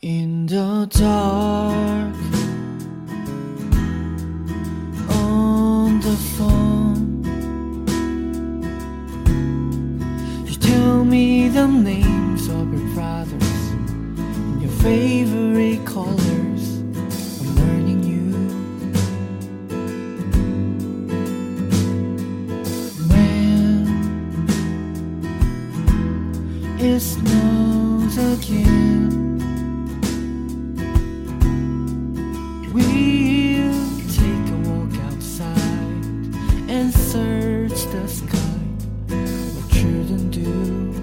In the dark, on the phone, you tell me the names of your brothers and your favorite colors. I'm learning you. When it snows again. Sky. What children do,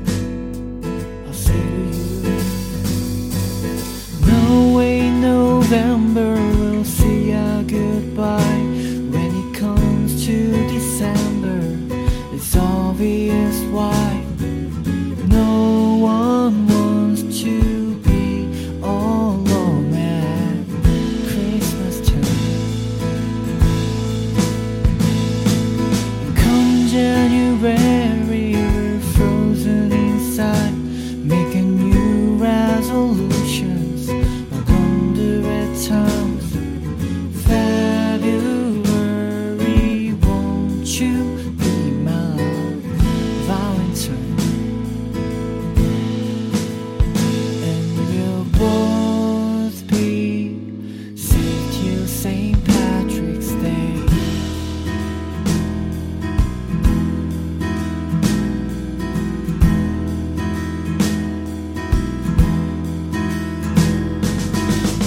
I'll say to you. No way, November will see a goodbye. When it comes to December, it's obvious why. No one resolutions. I wonder at times, February, won't you be my Valentine? And we'll both be safe till St.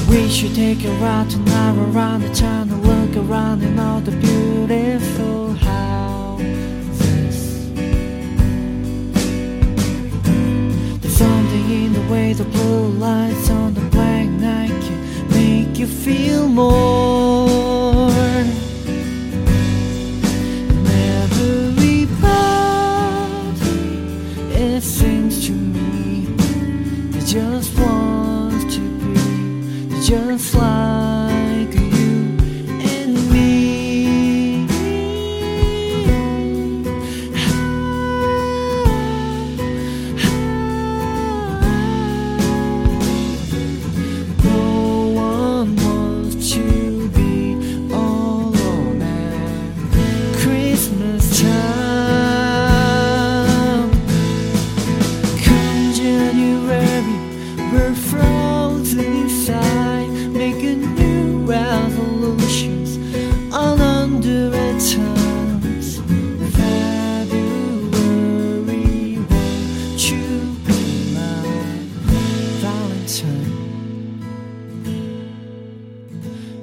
We should take a ride tonight around the town and look around in all the beautiful houses. There's something in the way the blue lights on the black night can make you feel more. It seems to me, they just want to be just like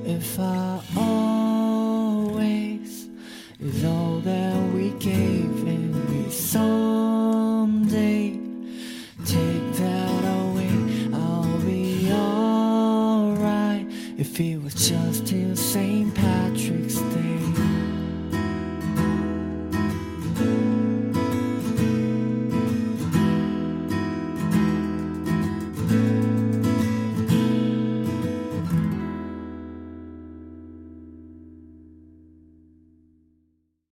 If I always is all that we gave and we someday take that away, I'll be alright. If it was just till St. Patrick's Day.